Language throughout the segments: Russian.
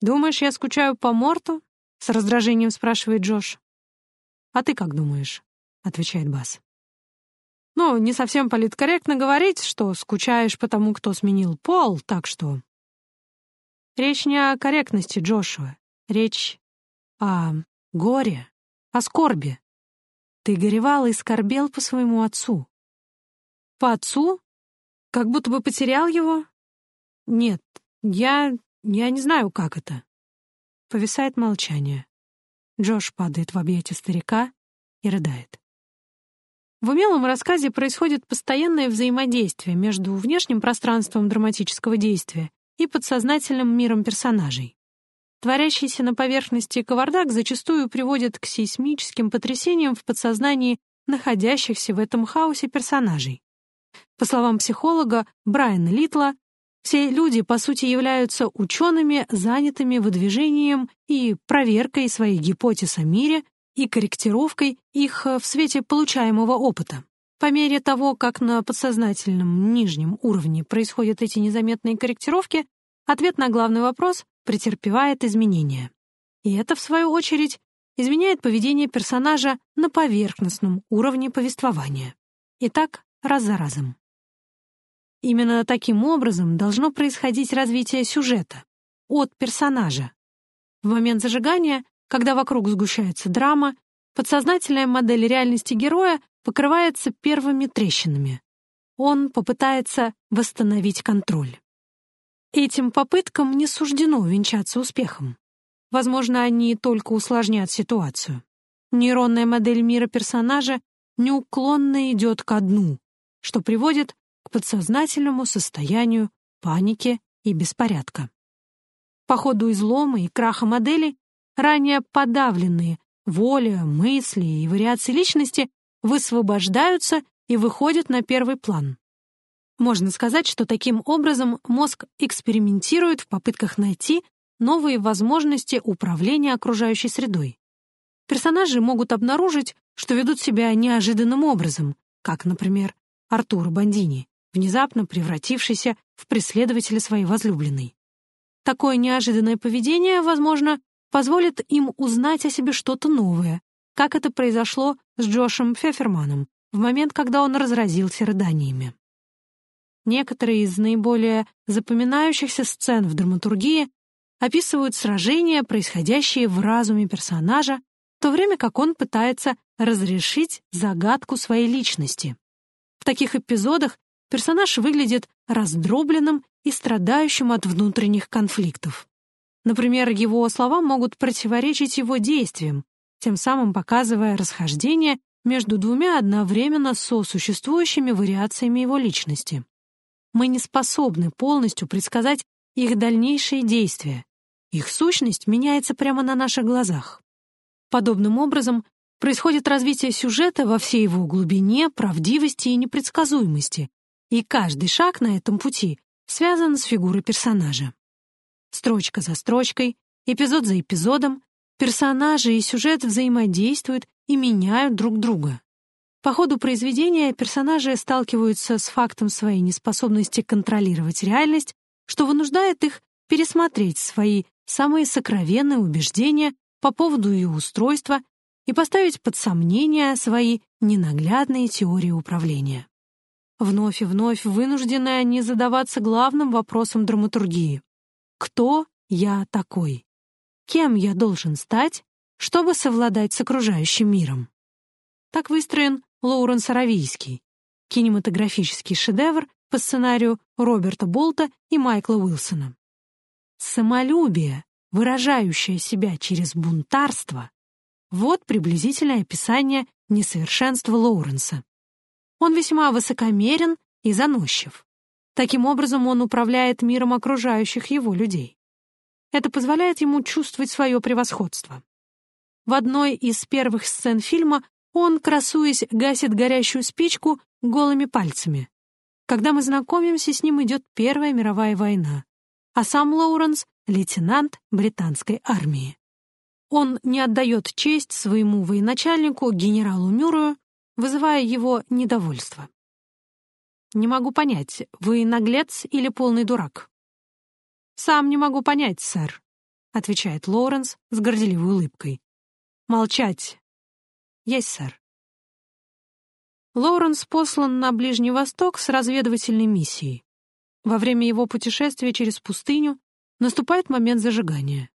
«Думаешь, я скучаю по Морту?» — с раздражением спрашивает Джош. «А ты как думаешь?» — отвечает Бас. «Ну, не совсем политкорректно говорить, что скучаешь по тому, кто сменил пол, так что...» Речь не о корректности Джошуа. Речь о горе, о скорби. Ты горевал и скорбел по своему отцу. По отцу? Как будто бы потерял его? Нет, я... я не знаю, как это. Повисает молчание. Джош падает в объятия старика и рыдает. В умелом рассказе происходит постоянное взаимодействие между внешним пространством драматического действия и подсознательным миром персонажей. Творящийся на поверхности кавардак зачастую приводит к сейсмическим потрясениям в подсознании находящихся в этом хаосе персонажей. По словам психолога Брайана Литла, все люди, по сути, являются учеными, занятыми выдвижением и проверкой своих гипотез о мире и корректировкой их в свете получаемого опыта. По мере того, как на подсознательном нижнем уровне происходят эти незаметные корректировки, ответ на главный вопрос претерпевает изменения. И это, в свою очередь, изменяет поведение персонажа на поверхностном уровне повествования. И так раз за разом. Именно таким образом должно происходить развитие сюжета, от персонажа. В момент зажигания, когда вокруг сгущается драма, подсознательная модель реальности героя покрывается первыми трещинами. Он попытается восстановить контроль. Этим попыткам не суждено увенчаться успехом. Возможно, они только усложнят ситуацию. Нейронная модель мира персонажа неуклонно идет ко дну, что приводит подсознательному состоянию паники и беспорядка. По ходу излома и краха модели ранее подавленные воля, мысли и вариации личности высвобождаются и выходят на первый план. Можно сказать, что таким образом мозг экспериментирует в попытках найти новые возможности управления окружающей средой. Персонажи могут обнаружить, что ведут себя неожиданным образом, как, например, Артур Бандини, внезапно превратившийся в преследователя своей возлюбленной. Такое неожиданное поведение, возможно, позволит им узнать о себе что-то новое, как это произошло с Джошем Феферманом в момент, когда он разразился рыданиями. Некоторые из наиболее запоминающихся сцен в драматургии описывают сражения, происходящие в разуме персонажа, в то время как он пытается разрешить загадку своей личности. В таких эпизодах персонаж выглядит раздробленным и страдающим от внутренних конфликтов. Например, его слова могут противоречить его действиям, тем самым показывая расхождение между двумя одновременно сосуществующими вариациями его личности. Мы не способны полностью предсказать их дальнейшие действия. Их сущность меняется прямо на наших глазах. Подобным образом происходит развитие сюжета во всей его глубине, правдивости и непредсказуемости, и каждый шаг на этом пути связан с фигурой персонажа. Строчка за строчкой, эпизод за эпизодом, персонажи и сюжет взаимодействуют и меняют друг друга. По ходу произведения персонажи сталкиваются с фактом своей неспособности контролировать реальность, что вынуждает их пересмотреть свои самые сокровенные убеждения по поводу ее устройства и поставить под сомнение свои ненаглядные теории управления. Вновь и вновь вынуждены они задаваться главным вопросом драматургии. Кто я такой? Кем я должен стать, чтобы совладать с окружающим миром? Так выстроен Лоуренс Аравийский, кинематографический шедевр по сценарию Роберта Болта и Майкла Уилсона. Самолюбие, выражающее себя через бунтарство, вот приблизительное описание несовершенства Лоуренса. Он весьма высокомерен и заносчив. Таким образом, он управляет миром окружающих его людей. Это позволяет ему чувствовать свое превосходство. В одной из первых сцен фильма он, красуясь, гасит горящую спичку голыми пальцами. Когда мы знакомимся, с ним идет Первая мировая война, а сам Лоуренс — лейтенант британской армии. Он не отдает честь своему военачальнику, генералу Мюррею, вызывая его недовольство. «Не могу понять, вы наглец или полный дурак?» «Сам не могу понять, сэр», — отвечает Лоуренс с горделивой улыбкой. «Молчать!» «Есть, сэр». Лоуренс послан на Ближний Восток с разведывательной миссией. Во время его путешествия через пустыню наступает момент зажигания.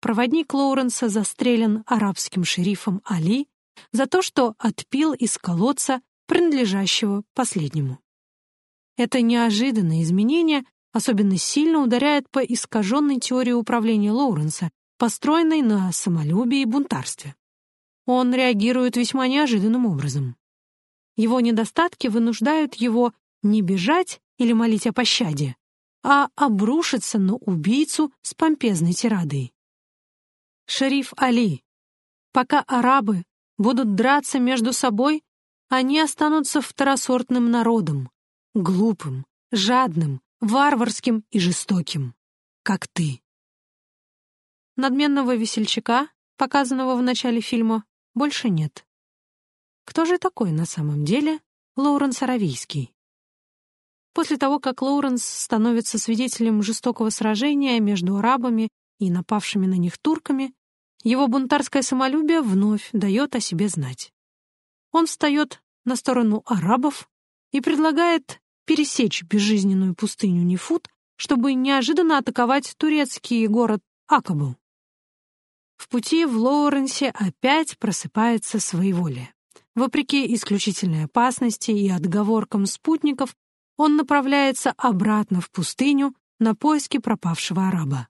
Проводник Лоуренса застрелен арабским шерифом Али за то, что отпил из колодца, принадлежащего последнему. Это неожиданное изменение особенно сильно ударяет по искаженной теории управления Лоуренса, построенной на самолюбии и бунтарстве. Он реагирует весьма неожиданным образом. Его недостатки вынуждают его не бежать или молить о пощаде, а обрушиться на убийцу с помпезной тирадой. Шериф Али, пока арабы будут драться между собой, они останутся второсортным народом, глупым, жадным, варварским и жестоким, как ты. Надменного весельчака, показанного в начале фильма, больше нет. Кто же такой на самом деле Лоуренс Аравийский? После того, как Лоуренс становится свидетелем жестокого сражения между арабами и напавшими на них турками, его бунтарское самолюбие вновь дает о себе знать. Он встает на сторону арабов и предлагает пересечь безжизненную пустыню Нефут, чтобы неожиданно атаковать турецкий город Акабу. В пути в Лоуренсе опять просыпается своеволие. Вопреки исключительной опасности и отговоркам спутников, он направляется обратно в пустыню на поиски пропавшего араба.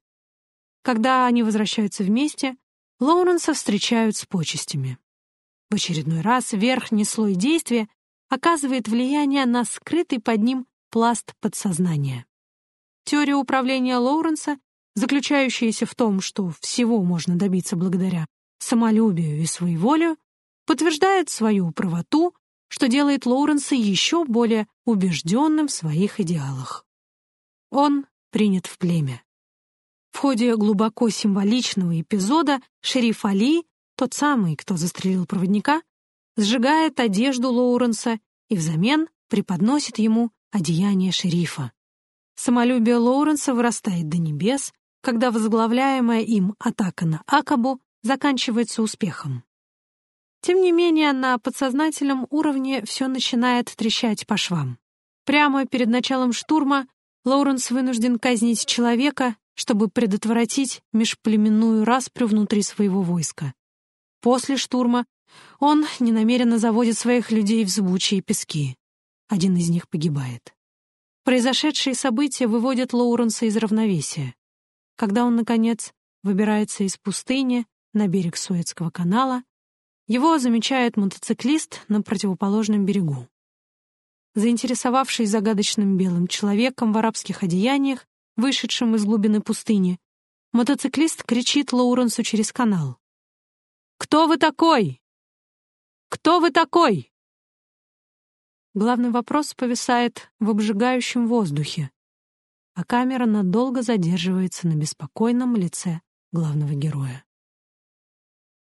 Когда они возвращаются вместе, Лоуренса встречают с почестями. В очередной раз верхний слой действия оказывает влияние на скрытый под ним пласт подсознания. Теория управления Лоуренса, заключающаяся в том, что всего можно добиться благодаря самолюбию и своеволию, подтверждает свою правоту, что делает Лоуренса еще более убежденным в своих идеалах. Он принят в племя. В ходе глубоко символичного эпизода шериф Али, тот самый, кто застрелил проводника, сжигает одежду Лоуренса и взамен преподносит ему одеяние шерифа. Самолюбие Лоуренса вырастает до небес, когда возглавляемая им атака на Акабу заканчивается успехом. Тем не менее, на подсознательном уровне все начинает трещать по швам. Прямо перед началом штурма Лоуренс вынужден казнить человека, чтобы предотвратить межплеменную распрю внутри своего войска. После штурма он ненамеренно заводит своих людей в зыбучие пески. Один из них погибает. Произошедшие события выводят Лоуренса из равновесия. Когда он, наконец, выбирается из пустыни на берег Суэцкого канала, его замечает мотоциклист на противоположном берегу. Заинтересовавшись загадочным белым человеком в арабских одеяниях, вышедшим из глубины пустыни, мотоциклист кричит Лоуренсу через канал. «Кто вы такой? Кто вы такой?» Главный вопрос повисает в обжигающем воздухе, а камера надолго задерживается на беспокойном лице главного героя.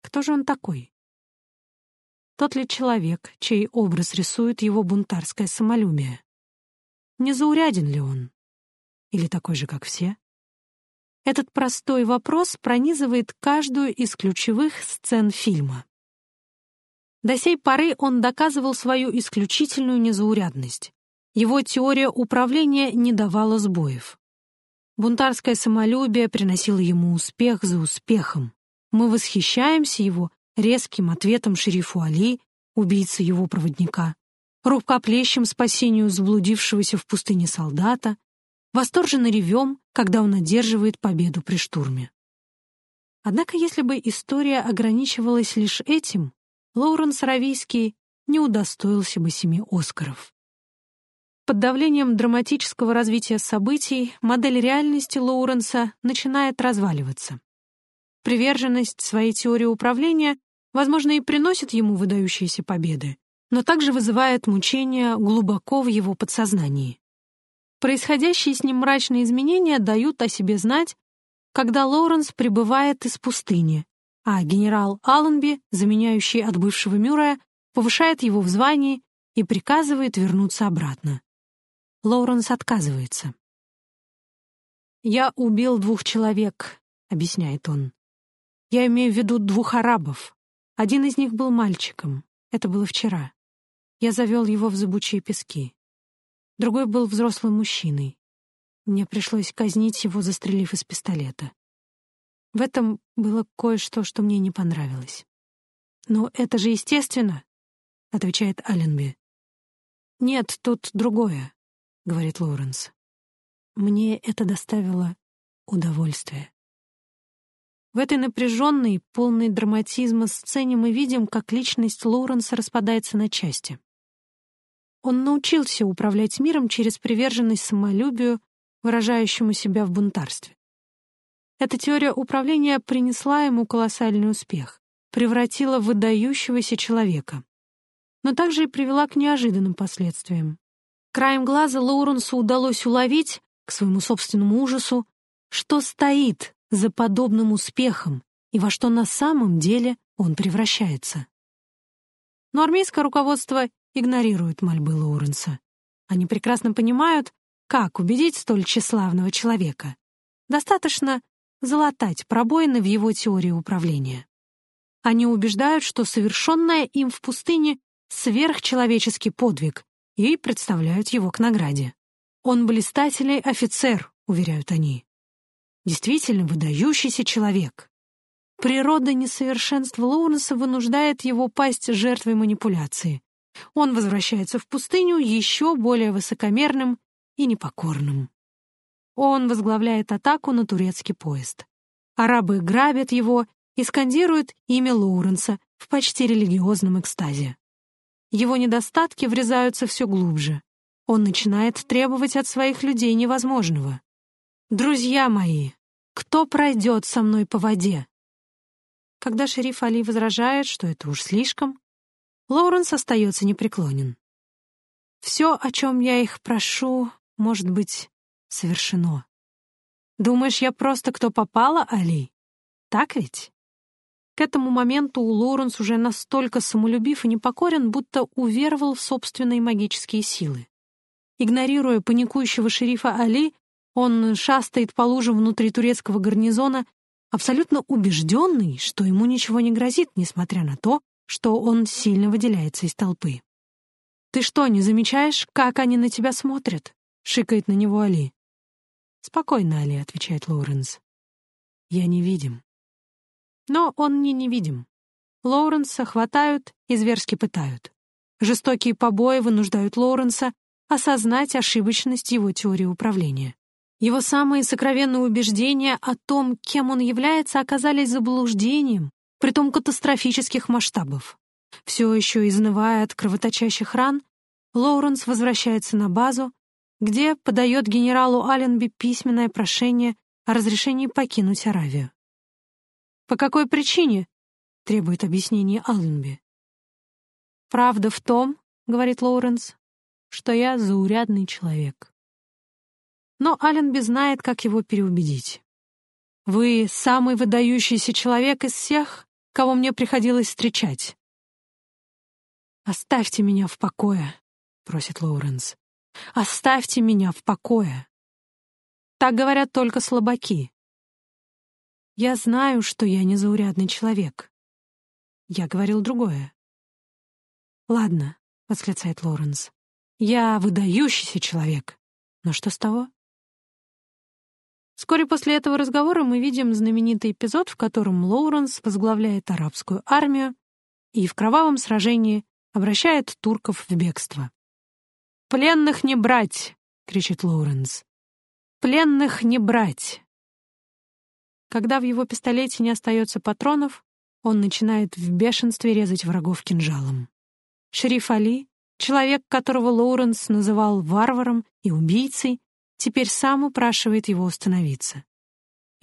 Кто же он такой? Тот ли человек, чей образ рисует его бунтарское самолюбие? Незауряден ли он? Или такой же, как все? Этот простой вопрос пронизывает каждую из ключевых сцен фильма. До сей поры он доказывал свою исключительную незаурядность. Его теория управления не давала сбоев. Бунтарское самолюбие приносило ему успех за успехом. Мы восхищаемся его резким ответом шерифу Али, убийце его проводника, рукоплещем спасению заблудившегося в пустыне солдата, восторженно ревем, когда он одерживает победу при штурме. Однако если бы история ограничивалась лишь этим, Лоуренс Равийский не удостоился бы семи Оскаров. Под давлением драматического развития событий модель реальности Лоуренса начинает разваливаться. Приверженность своей теории управления, возможно, и приносит ему выдающиеся победы, но также вызывает мучения глубоко в его подсознании. Происходящие с ним мрачные изменения дают о себе знать, когда Лоуренс прибывает из пустыни, а генерал Алленби, заменяющий отбывшего Мюррея, повышает его в звании и приказывает вернуться обратно. Лоуренс отказывается. «Я убил двух человек. объясняет он. «Я имею в виду двух арабов. Один из них был мальчиком. Это было вчера. Я завел его в зыбучие пески. Другой был взрослым мужчиной. Мне пришлось казнить его, застрелив из пистолета. В этом было кое-что, что мне не понравилось. «Но это же естественно», — отвечает Алленби. «Нет, тут другое», — говорит Лоуренс. «Мне это доставило удовольствие». В этой напряженной, полной драматизма сцене мы видим, как личность Лоуренса распадается на части. Он научился управлять миром через приверженность самолюбию, выражающему себя в бунтарстве. Эта теория управления принесла ему колоссальный успех, превратила в выдающегося человека, но также и привела к неожиданным последствиям. Краем глаза Лоуренсу удалось уловить, к своему собственному ужасу, что стоит за подобным успехом и во что на самом деле он превращается. Но армейское руководство игнорирует мольбы Лоуренса. Они прекрасно понимают, как убедить столь тщеславного человека. Достаточно залатать пробоины в его теории управления. Они убеждают, что совершенное им в пустыне — сверхчеловеческий подвиг, и представляют его к награде. «Он блистательный офицер», — уверяют они. Действительно выдающийся человек. Природа несовершенства Лоуренса вынуждает его пасть жертвой манипуляции. Он возвращается в пустыню еще более высокомерным и непокорным. Он возглавляет атаку на турецкий поезд. Арабы грабят его и скандируют имя Лоуренса в почти религиозном экстазе. Его недостатки врезаются все глубже. Он начинает требовать от своих людей невозможного. «Друзья мои, кто пройдет со мной по воде?» Когда шериф Али возражает, что это уж слишком, Лоуренс остается непреклонен. «Все, о чем я их прошу, может быть совершено. Думаешь, я просто кто попала, Али? Так ведь?» К этому моменту Лоуренс уже настолько самолюбив и непокорен, будто уверовал в собственные магические силы. Игнорируя паникующего шерифа Али, он шастает по лужам внутри турецкого гарнизона, абсолютно убежденный, что ему ничего не грозит, несмотря на то, что он сильно выделяется из толпы. «Ты что, не замечаешь, как они на тебя смотрят?» — шикает на него Али. «Спокойно, Али», — отвечает Лоуренс. «Я невидим». Но он не невидим. Лоуренса хватают и зверски пытают. Жестокие побои вынуждают Лоуренса осознать ошибочность его теории управления. Его самые сокровенные убеждения о том, кем он является, оказались заблуждением, притом катастрофических масштабов. Все еще изнывая от кровоточащих ран, Лоуренс возвращается на базу, где подает генералу Алленби письменное прошение о разрешении покинуть Аравию. «По какой причине?» — требует объяснения Алленби. «Правда в том, — говорит Лоуренс, — что я заурядный человек но Алленби знает, как его переубедить. «Вы самый выдающийся человек из всех, кого мне приходилось встречать». «Оставьте меня в покое», — просит Лоуренс. «Оставьте меня в покое». Так говорят только слабаки. Я знаю, что я не заурядный человек. Я говорил другое. «Ладно», — восклицает Лоуренс. «Я выдающийся человек. Но что с того?» Вскоре после этого разговора мы видим знаменитый эпизод, в котором Лоуренс возглавляет арабскую армию и в кровавом сражении обращает турков в бегство. «Пленных не брать!» — кричит Лоуренс. «Пленных не брать!» Когда в его пистолете не остается патронов, он начинает в бешенстве резать врагов кинжалом. Шериф Али, человек, которого Лоуренс называл варваром и убийцей, теперь сам упрашивает его остановиться.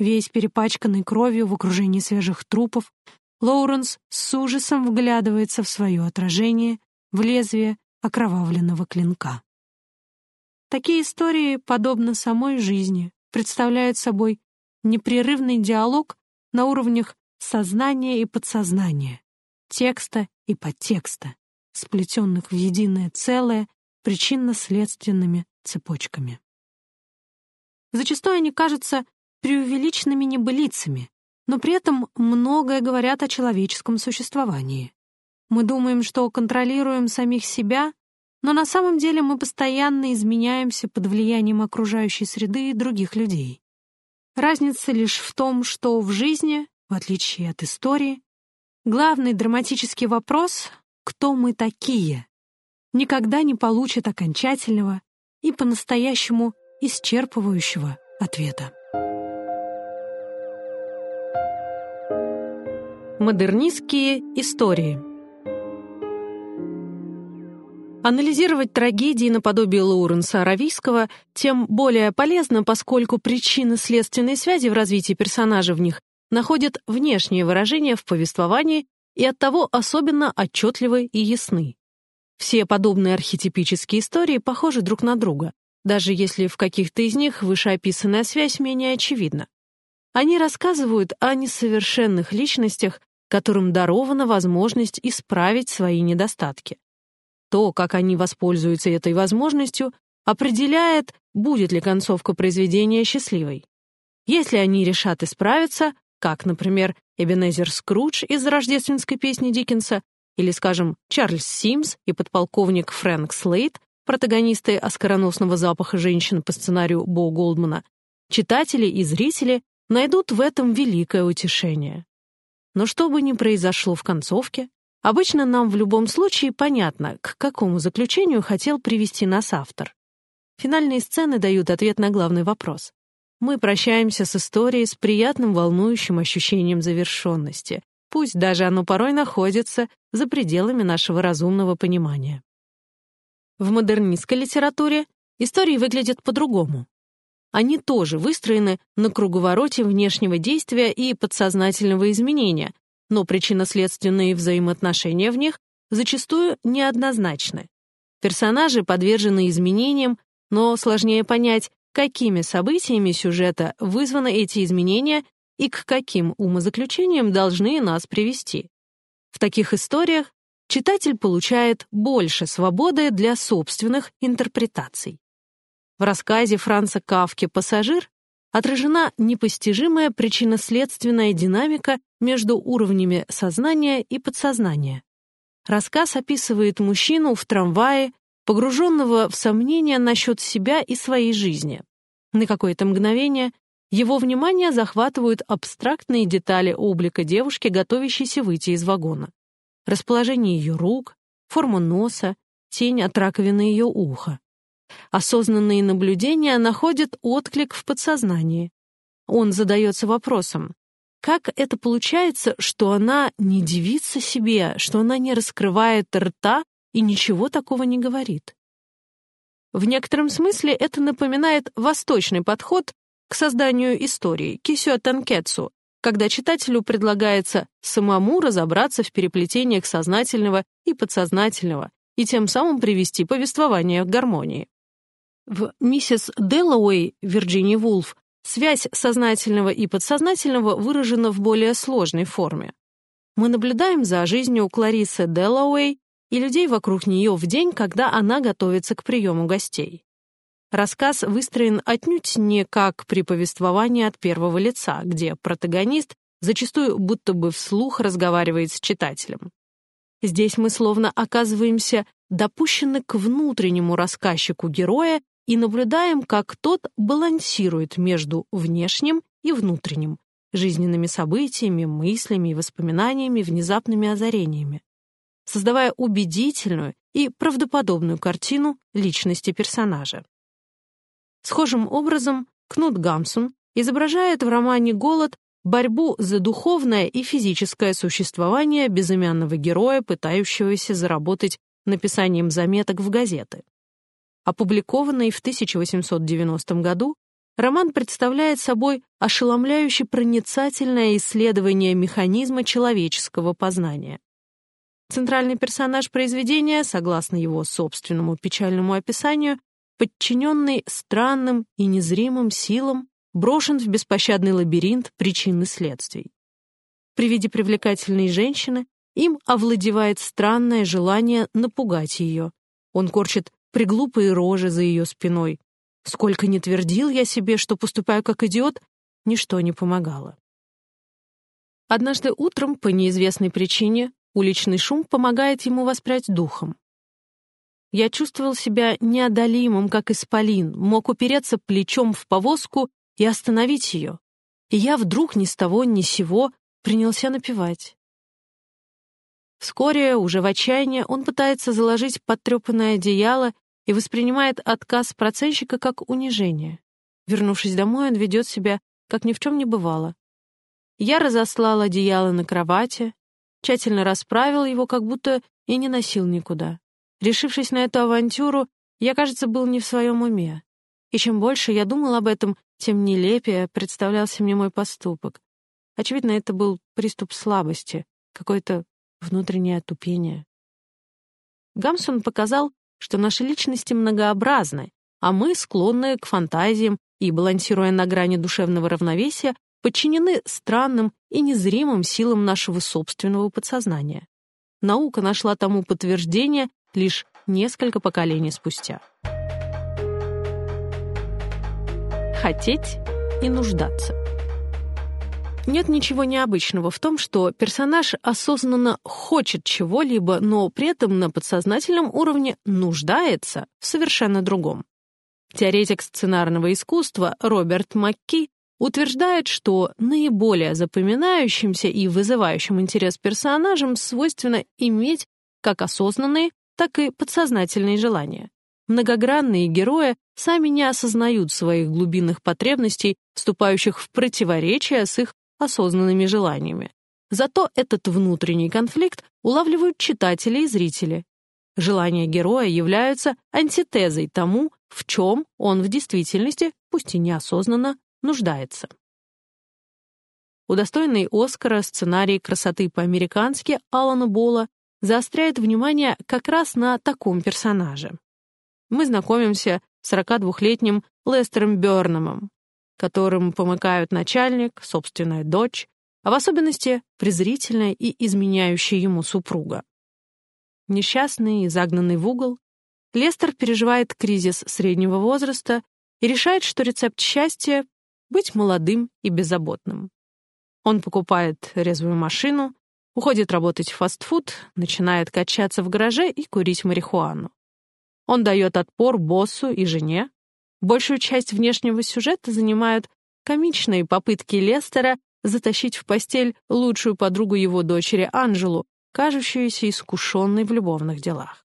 Весь перепачканный кровью в окружении свежих трупов, Лоуренс с ужасом вглядывается в свое отражение, в лезвие окровавленного клинка. Такие истории, подобно самой жизни, представляют собой непрерывный диалог на уровнях сознания и подсознания, текста и подтекста, сплетенных в единое целое причинно-следственными цепочками. Зачастую они кажутся преувеличенными небылицами, но при этом многое говорят о человеческом существовании. Мы думаем, что контролируем самих себя, но на самом деле мы постоянно изменяемся под влиянием окружающей среды и других людей. Разница лишь в том, что в жизни, в отличие от истории, главный драматический вопрос «кто мы такие?» никогда не получит окончательного и по-настоящему исчерпывающего ответа. Модернистские истории Анализировать трагедии наподобие Лоуренса Аравийского тем более полезно, поскольку причины следственной связи в развитии персонажа в них находят внешние выражения в повествовании и оттого особенно отчетливы и ясны. Все подобные архетипические истории похожи друг на друга, даже если в каких-то из них вышеописанная связь менее очевидна. Они рассказывают о несовершенных личностях, которым дарована возможность исправить свои недостатки. То, как они воспользуются этой возможностью, определяет, будет ли концовка произведения счастливой. Если они решат исправиться, как, например, Эбенезер Скрудж из рождественской песни Диккенса, или, скажем, Чарльз Симс и подполковник Фрэнк Слейт, протагонисты оскароносного запаха женщин по сценарию Бо Голдмана, читатели и зрители найдут в этом великое утешение. Но что бы ни произошло в концовке, Обычно нам в любом случае понятно, к какому заключению хотел привести нас автор. Финальные сцены дают ответ на главный вопрос. Мы прощаемся с историей с приятным волнующим ощущением завершенности, пусть даже оно порой находится за пределами нашего разумного понимания. В модернистской литературе истории выглядят по-другому. Они тоже выстроены на круговороте внешнего действия и подсознательного изменения, но причинно-следственные взаимоотношения в них зачастую неоднозначны. Персонажи подвержены изменениям, но сложнее понять, какими событиями сюжета вызваны эти изменения и к каким умозаключениям должны нас привести. В таких историях читатель получает больше свободы для собственных интерпретаций. В рассказе Франца Кавки «Пассажир» отражена непостижимая причинно-следственная динамика между уровнями сознания и подсознания. Рассказ описывает мужчину в трамвае, погруженного в сомнения насчет себя и своей жизни. На какое-то мгновение его внимание захватывают абстрактные детали облика девушки, готовящейся выйти из вагона. Расположение ее рук, форма носа, тень от раковины ее уха. Осознанные наблюдения находят отклик в подсознании. Он задается вопросом, как это получается, что она не дивится себе, что она не раскрывает рта и ничего такого не говорит? В некотором смысле это напоминает восточный подход к созданию истории, кисё танкетсу, когда читателю предлагается самому разобраться в переплетениях сознательного и подсознательного и тем самым привести повествование к гармонии. В «Миссис Дэллоуэй» Вирджинии Вулф связь сознательного и подсознательного выражена в более сложной форме. Мы наблюдаем за жизнью Кларисы Дэллоуэй и людей вокруг нее в день, когда она готовится к приему гостей. Рассказ выстроен отнюдь не как при повествовании от первого лица, где протагонист зачастую будто бы вслух разговаривает с читателем. Здесь мы словно оказываемся допущены к внутреннему рассказчику героя и наблюдаем, как тот балансирует между внешним и внутренним, жизненными событиями, мыслями и воспоминаниями, внезапными озарениями, создавая убедительную и правдоподобную картину личности персонажа. Схожим образом Кнут Гамсун изображает в романе «Голод» борьбу за духовное и физическое существование безымянного героя, пытающегося заработать написанием заметок в газеты. Опубликованный в 1890 году, роман представляет собой ошеломляюще проницательное исследование механизма человеческого познания. Центральный персонаж произведения, согласно его собственному печальному описанию, подчиненный странным и незримым силам, брошен в беспощадный лабиринт причин и следствий. При виде привлекательной женщины им овладевает странное желание напугать ее. Он корчит приглупые рожи за ее спиной. Сколько не твердил я себе, что поступаю как идиот, ничто не помогало. Однажды утром, по неизвестной причине, уличный шум помогает ему воспрять духом. Я чувствовал себя неодолимым, как исполин, мог упереться плечом в повозку и остановить ее. И я вдруг ни с того ни с сего принялся напевать. Вскоре, уже в отчаянии, он пытается заложить подтрепанное одеяло и воспринимает отказ проценщика как унижение. Вернувшись домой, он ведет себя, как ни в чем не бывало. Я разослал одеяло на кровати, тщательно расправил его, как будто и не носил никуда. Решившись на эту авантюру, я, кажется, был не в своем уме. И чем больше я думал об этом, тем нелепее представлялся мне мой поступок. Очевидно, это был приступ слабости, какое-то внутреннее отупение. Гамсон показал, что наши личности многообразны, а мы склонны к фантазиям и, балансируя на грани душевного равновесия, подчинены странным и незримым силам нашего собственного подсознания. Наука нашла тому подтверждение лишь несколько поколений спустя. Хотеть и нуждаться. Нет ничего необычного в том, что персонаж осознанно хочет чего-либо, но при этом на подсознательном уровне нуждается в совершенно другом. Теоретик сценарного искусства Роберт Макки утверждает, что наиболее запоминающимся и вызывающим интерес персонажам свойственно иметь как осознанные, так и подсознательные желания. Многогранные герои сами не осознают своих глубинных потребностей, вступающих в противоречие с их осознанными желаниями. Зато этот внутренний конфликт улавливают читатели и зрители. Желания героя являются антитезой тому, в чем он в действительности, пусть и неосознанно, нуждается. Удостоенный Оскара сценарий красоты по-американски Алана Бола заостряет внимание как раз на таком персонаже. Мы знакомимся с 42-летним Лестером Бёрномом, которым помыкают начальник, собственная дочь, а в особенности презрительная и изменяющая ему супруга. Несчастный и загнанный в угол, Лестер переживает кризис среднего возраста и решает, что рецепт счастья — быть молодым и беззаботным. Он покупает резвую машину, уходит работать в фастфуд, начинает качаться в гараже и курить марихуану. Он дает отпор боссу и жене, Большую часть внешнего сюжета занимают комичные попытки Лестера затащить в постель лучшую подругу его дочери Анжелу, кажущуюся искушенной в любовных делах.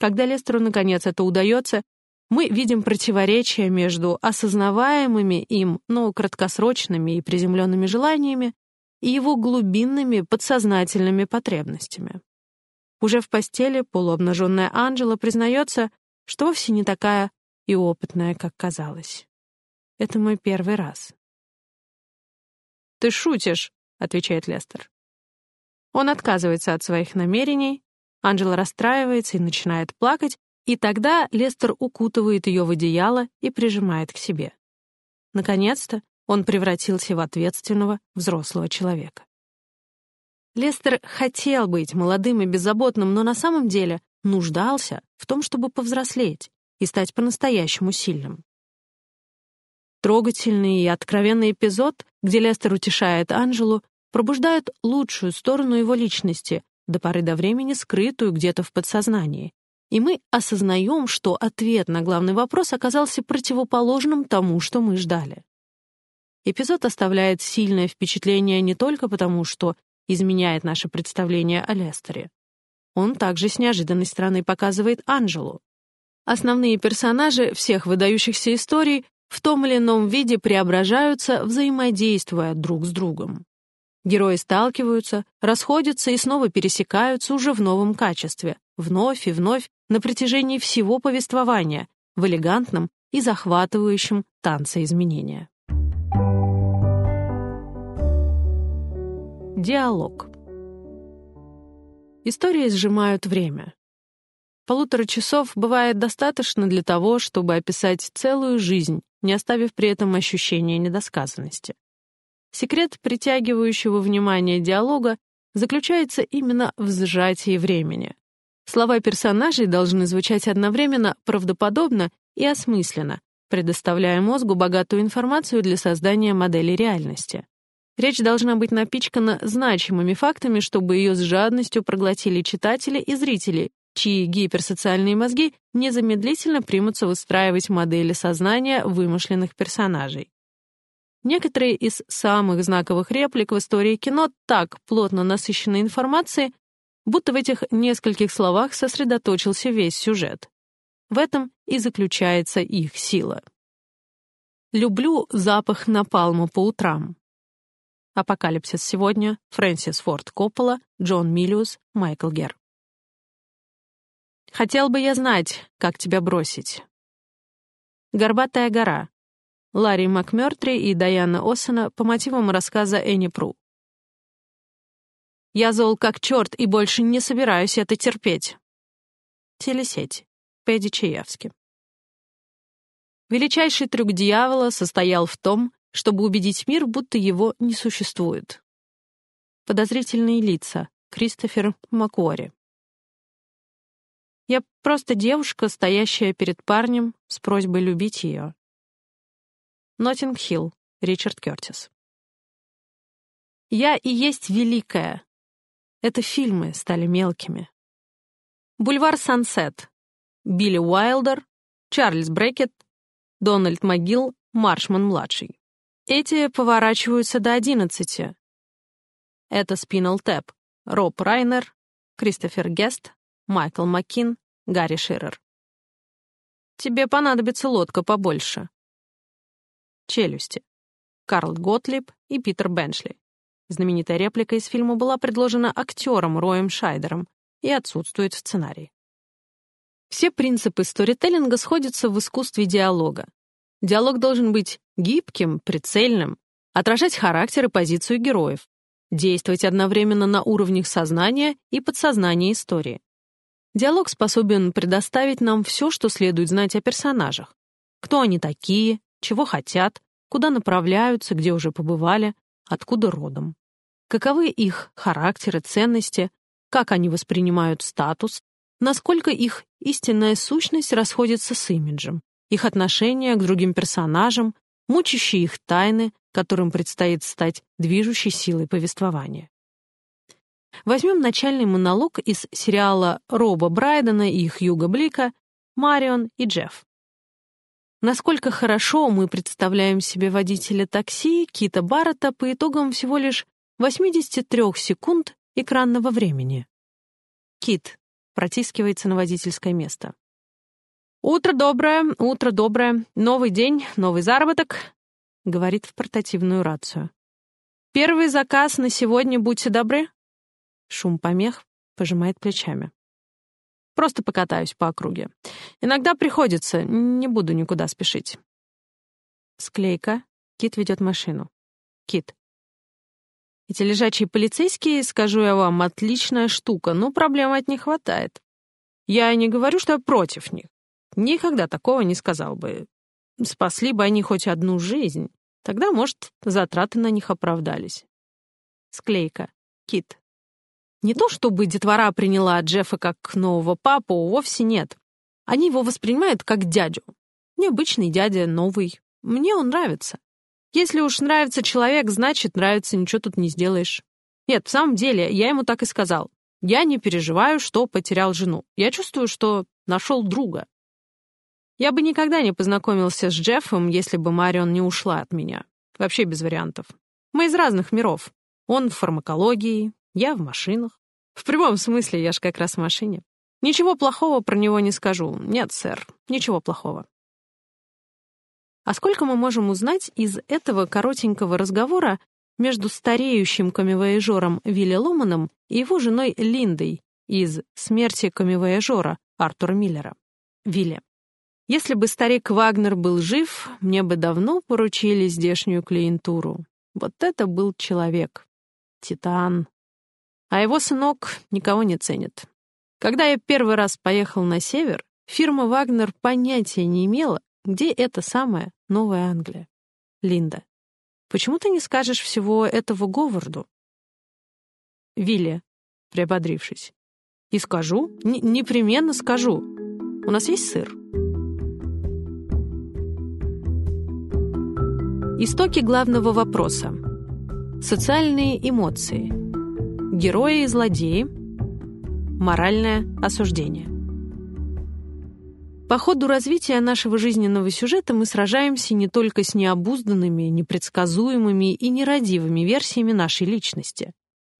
Когда Лестеру наконец это удается, мы видим противоречие между осознаваемыми им, но краткосрочными и приземленными желаниями и его глубинными подсознательными потребностями. Уже в постели полуобнаженная Анжела признается, что вовсе не такая и опытная, как казалось. Это мой первый раз. «Ты шутишь», — отвечает Лестер. Он отказывается от своих намерений, Анжела расстраивается и начинает плакать, и тогда Лестер укутывает ее в одеяло и прижимает к себе. Наконец-то он превратился в ответственного взрослого человека. Лестер хотел быть молодым и беззаботным, но на самом деле нуждался в том, чтобы повзрослеть и стать по-настоящему сильным. Трогательный и откровенный эпизод, где Лестер утешает Анжелу, пробуждает лучшую сторону его личности, до поры до времени скрытую где-то в подсознании. И мы осознаем, что ответ на главный вопрос оказался противоположным тому, что мы ждали. Эпизод оставляет сильное впечатление не только потому, что изменяет наше представление о Лестере. Он также с неожиданной стороны показывает Анжелу. Основные персонажи всех выдающихся историй в том или ином виде преображаются, взаимодействуя друг с другом. Герои сталкиваются, расходятся и снова пересекаются уже в новом качестве, вновь и вновь на протяжении всего повествования, в элегантном и захватывающем танце изменения. Диалог. Истории сжимают время. Полутора часов бывает достаточно для того, чтобы описать целую жизнь, не оставив при этом ощущения недосказанности. Секрет притягивающего внимание диалога заключается именно в сжатии времени. Слова персонажей должны звучать одновременно правдоподобно и осмысленно, предоставляя мозгу богатую информацию для создания модели реальности. Речь должна быть напичкана значимыми фактами, чтобы ее с жадностью проглотили читатели и зрители, чьи гиперсоциальные мозги незамедлительно примутся выстраивать модели сознания вымышленных персонажей. Некоторые из самых знаковых реплик в истории кино так плотно насыщены информацией, будто в этих нескольких словах сосредоточился весь сюжет. В этом и заключается их сила. Люблю запах напалма по утрам. Апокалипсис сегодня. Фрэнсис Форд Коппола, Джон Миллиус, Майкл Гер. Хотел бы я знать, как тебя бросить. Горбатая гора. Ларри МакМёртри и Дайана Оссена по мотивам рассказа Энни Пру. Я зол как черт и больше не собираюсь это терпеть. Телесеть. Пэдди Чаевски. Величайший трюк дьявола состоял в том, чтобы убедить мир, будто его не существует. Подозрительные лица. Кристофер Макуори. Я просто девушка, стоящая перед парнем с просьбой любить ее. Ноттинг-Хилл. Ричард Кертис. Я и есть великая. Это фильмы стали мелкими. Бульвар Сансет. Билли Уайлдер, Чарльз Брекет, Дональд Могил, Маршман-младший. Эти поворачиваются до одиннадцати. Это Спинал Тэп, Роб Райнер, Кристофер Гест, Майкл Маккин, Гарри Ширер. Тебе понадобится лодка побольше. Челюсти. Карл Готлиб и Питер Беншли. Знаменитая реплика из фильма была предложена актером Роем Шайдером и отсутствует в сценарии. Все принципы сторителлинга сходятся в искусстве диалога. Диалог должен быть гибким, прицельным, отражать характер и позицию героев, действовать одновременно на уровнях сознания и подсознания истории. Диалог способен предоставить нам все, что следует знать о персонажах. Кто они такие, чего хотят, куда направляются, где уже побывали, откуда родом. Каковы их характеры, ценности, как они воспринимают статус, насколько их истинная сущность расходится с имиджем, их отношение к другим персонажам, мучащие их тайны, которым предстоит стать движущей силой повествования. Возьмем начальный монолог из сериала Роба Брайдена и Хьюга Блика «Марион и Джефф». Насколько хорошо мы представляем себе водителя такси Кита Баррета по итогам всего лишь 83 секунд экранного времени. Кит протискивается на водительское место. «Утро доброе, утро доброе, новый день, новый заработок», — говорит в портативную рацию. «Первый заказ на сегодня, будьте добры». Шум помех пожимает плечами. «Просто покатаюсь по округе. Иногда приходится, не буду никуда спешить». Склейка. Кит ведет машину. Кит. Эти лежачие полицейские, скажу я вам, отличная штука, но проблем от них хватает. Я не говорю, что я против них. Никогда такого не сказал бы. Спасли бы они хоть одну жизнь. Тогда, может, затраты на них оправдались. Склейка. Кит. Не то чтобы детвора приняла Джеффа как нового папу, вовсе нет. Они его воспринимают как дядю. Необычный дядя, новый. Мне он нравится. Если уж нравится человек, значит, нравится, ничего тут не сделаешь. Нет, в самом деле, я ему так и сказал. Я не переживаю, что потерял жену. Я чувствую, что нашел друга. Я бы никогда не познакомился с Джеффом, если бы Марион не ушла от меня. Вообще без вариантов. Мы из разных миров. Он в фармакологии, я в машинах. В прямом смысле, я ж как раз в машине. Ничего плохого про него не скажу. Нет, сэр, ничего плохого. А сколько мы можем узнать из этого коротенького разговора между стареющим камевояжером Вилли Ломаном и его женой Линдой из «Смерти камевояжера» Артура Миллера? Вилли. Если бы старик Вагнер был жив, мне бы давно поручили здешнюю клиентуру. Вот это был человек. Титан. А его сынок никого не ценит. Когда я первый раз поехал на север, фирма «Вагнер» понятия не имела, где эта самая Новая Англия. Линда. Почему ты не скажешь всего этого Говарду? Вилли, приободрившись. И скажу, непременно скажу. У нас есть сыр? Истоки главного вопроса. Социальные эмоции. Герои и злодеи. Моральное осуждение. По ходу развития нашего жизненного сюжета мы сражаемся не только с необузданными, непредсказуемыми и нерадивыми версиями нашей личности.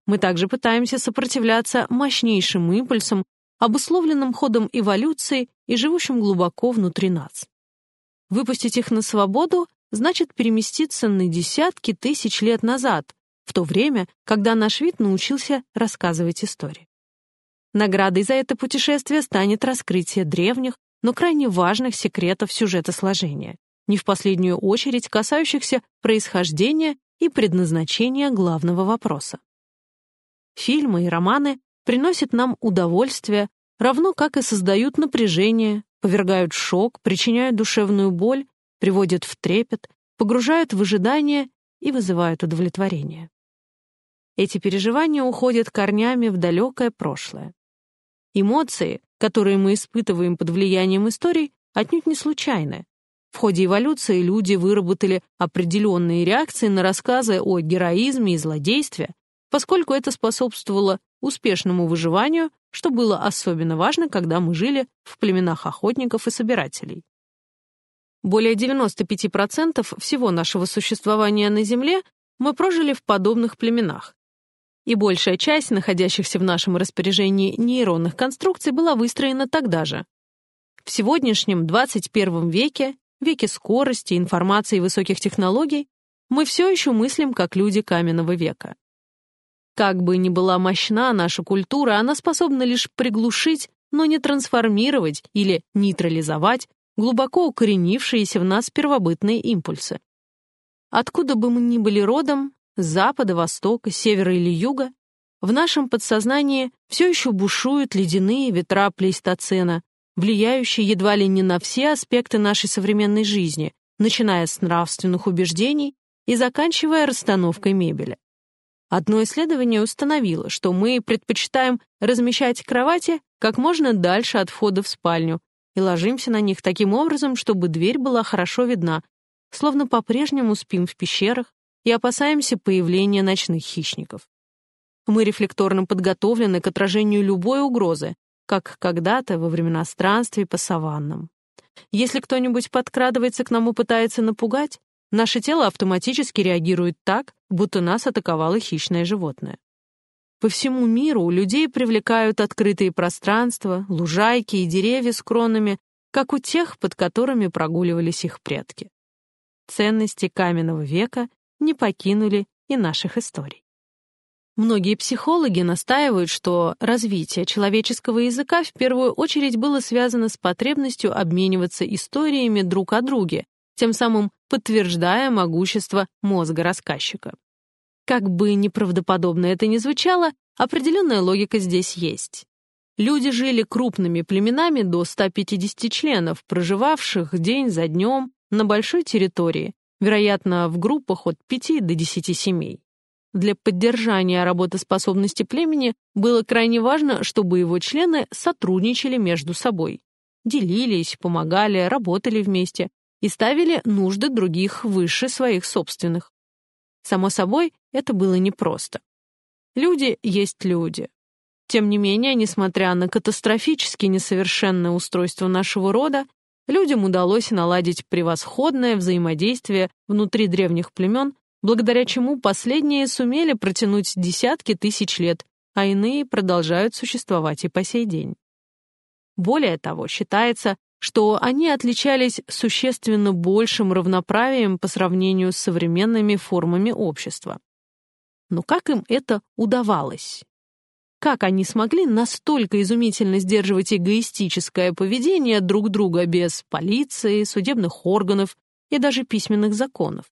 Мы также пытаемся сопротивляться мощнейшим импульсам, обусловленным ходом эволюции и живущим глубоко внутри нас. Выпустить их на свободу значит переместиться на десятки тысяч лет назад, в то время, когда наш вид научился рассказывать истории. Наградой за это путешествие станет раскрытие древних, но крайне важных секретов сюжета сложения, не в последнюю очередь касающихся происхождения и предназначения главного вопроса. Фильмы и романы приносят нам удовольствие, равно как и создают напряжение, повергают в шок, причиняют душевную боль, приводят в трепет, погружают в ожидание и вызывают удовлетворение. Эти переживания уходят корнями в далекое прошлое. Эмоции, которые мы испытываем под влиянием историй, отнюдь не случайны. В ходе эволюции люди выработали определенные реакции на рассказы о героизме и злодействе, поскольку это способствовало успешному выживанию, что было особенно важно, когда мы жили в племенах охотников и собирателей. Более 95% всего нашего существования на Земле мы прожили в подобных племенах. И большая часть находящихся в нашем распоряжении нейронных конструкций была выстроена тогда же. В сегодняшнем 21 веке, веке скорости, информации и высоких технологий, мы все еще мыслим как люди каменного века. Как бы ни была мощна наша культура, она способна лишь приглушить, но не трансформировать или нейтрализовать глубоко укоренившиеся в нас первобытные импульсы. Откуда бы мы ни были родом, запада, востока, севера или юга, в нашем подсознании все еще бушуют ледяные ветра плейстоцена, влияющие едва ли не на все аспекты нашей современной жизни, начиная с нравственных убеждений и заканчивая расстановкой мебели. Одно исследование установило, что мы предпочитаем размещать кровати как можно дальше от входа в спальню и ложимся на них таким образом, чтобы дверь была хорошо видна, словно по-прежнему спим в пещерах и опасаемся появления ночных хищников. Мы рефлекторно подготовлены к отражению любой угрозы, как когда-то во времена странствий по саваннам. Если кто-нибудь подкрадывается к нам и пытается напугать, Наше тело автоматически реагирует так, будто нас атаковало хищное животное. По всему миру людей привлекают открытые пространства, лужайки и деревья с кронами, как у тех, под которыми прогуливались их предки. Ценности каменного века не покинули и наших историй. Многие психологи настаивают, что развитие человеческого языка в первую очередь было связано с потребностью обмениваться историями друг о друге, тем самым подтверждая могущество мозга рассказчика. Как бы неправдоподобно это ни звучало, определенная логика здесь есть. Люди жили крупными племенами до 150 членов, проживавших день за днем на большой территории, вероятно, в группах от 5 до 10 семей. Для поддержания работоспособности племени было крайне важно, чтобы его члены сотрудничали между собой. Делились, помогали, работали вместе, и ставили нужды других выше своих собственных. Само собой, это было непросто. Люди есть люди. Тем не менее, несмотря на катастрофически несовершенное устройство нашего рода, людям удалось наладить превосходное взаимодействие внутри древних племен, благодаря чему последние сумели протянуть десятки тысяч лет, а иные продолжают существовать и по сей день. Более того, считается, что они отличались существенно большим равноправием по сравнению с современными формами общества. Но как им это удавалось? Как они смогли настолько изумительно сдерживать эгоистическое поведение друг друга без полиции, судебных органов и даже письменных законов?